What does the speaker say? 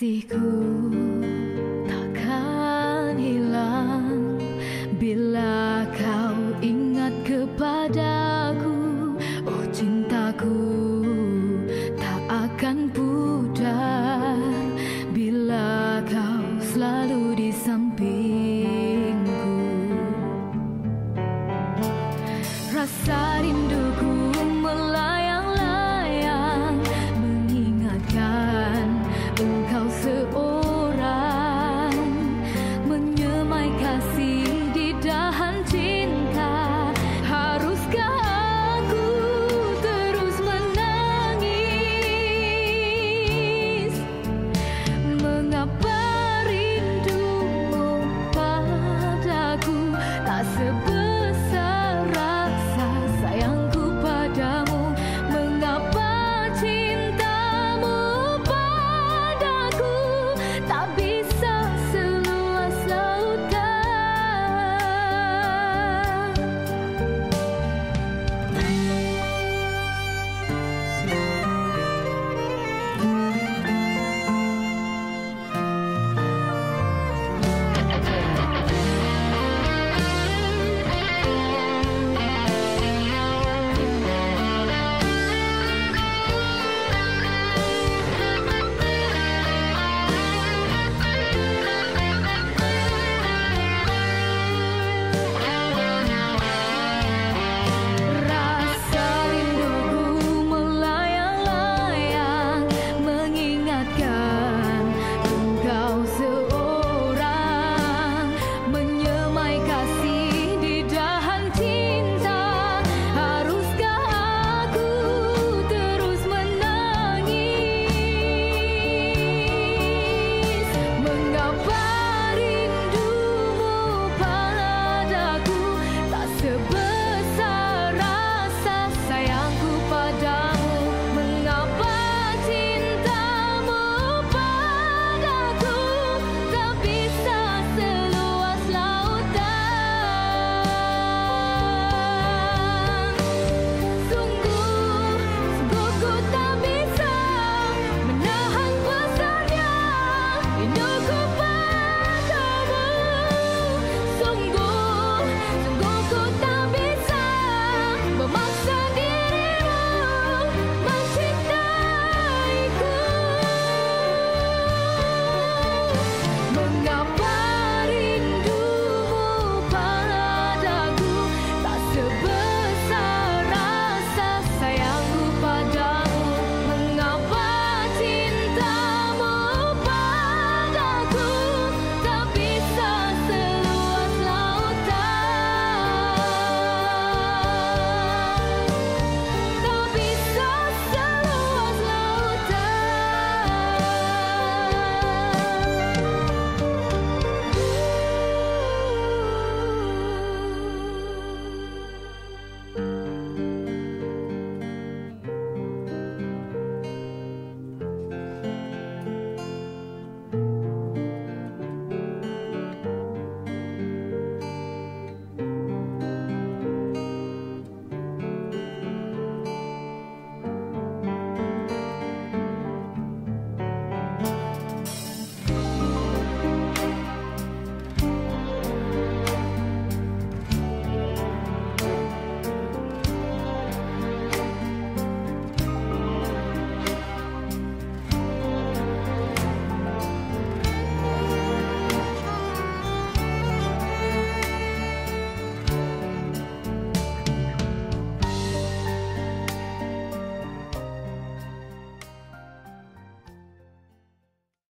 Kasihku takkan hilang. Bila